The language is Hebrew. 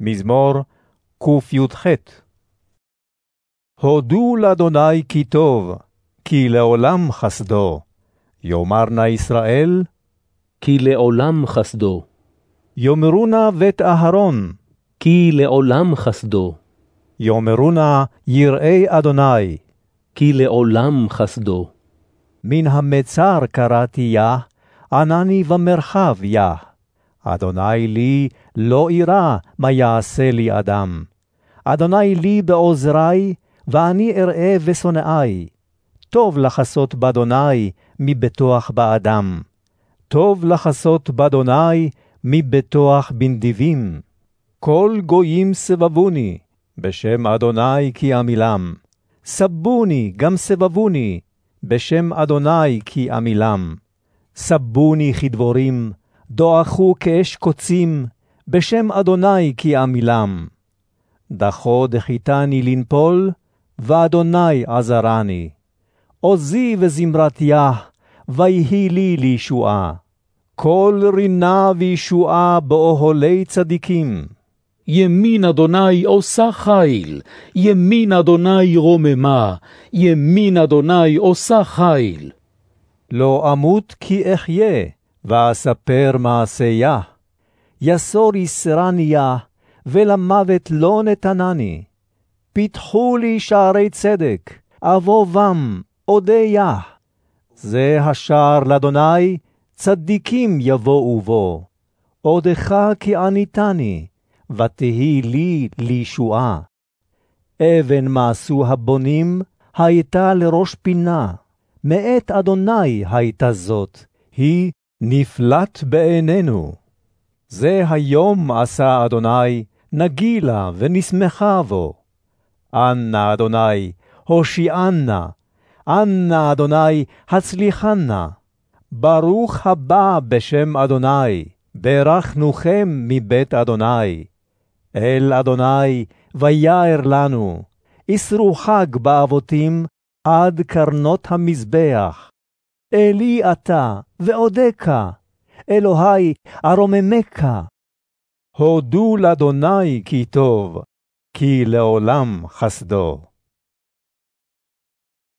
מזמור קי"ח. הודו לאדוני כי טוב, כי לעולם חסדו. יאמר נא ישראל, כי לעולם חסדו. יאמרו נא בית אהרון, כי לעולם חסדו. יאמרו נא יראי אדוני, כי לעולם חסדו. מן המצר קראתי יה, ענני במרחב יה. אדוני לי לא אירא מה יעשה לי אדם. אדוני לי בעוזרי, ואני אראה בשונאי. טוב לחסות באדוני מבטוח באדם. טוב לחסות באדוני מבטוח בנדיבים. כל גויים סבבוני, בשם אדוני כי עמילם. סבוני גם סבבוני, בשם אדוני כי עמילם. סבוני כדבורים, דועכו כאש קוצים, בשם אדוני כי עמילם. דחו דחיתני לנפול, ואדוני עזרני. עוזי וזמרתיה, ויהי לי לישועה. כל רינה וישועה באוהלי צדיקים. ימין אדוני עושה חיל, ימין אדוני רוממה, ימין אדוני עושה חיל. לא אמות כי אחיה, ואספר מעשיה. יסור יסרניה, ולמוות לא נתנני. פיתחו לי שערי צדק, אבוא בם, אודיה. זה השער לאדוני, צדיקים יבואו בו. עודך כי עניתני, ותהי לי לישועה. אבן מעשו הבונים, הייתה לראש פינה. מאת אדוני הייתה זאת, היא נפלט בעינינו. זה היום עשה אדוני, נגילה ונשמחה בו. אנא אדוני, הושיענה, אנא אדוני, הצליחנה. ברוך הבא בשם אדוני, ברכנוכם מבית אדוני. אל אדוני, ויער לנו, אסרו חג באבותים עד קרנות המזבח. אלי אתה, ועודקה, אלוהי ארוממך. הודו לאדוני כי טוב, כי לעולם חסדו.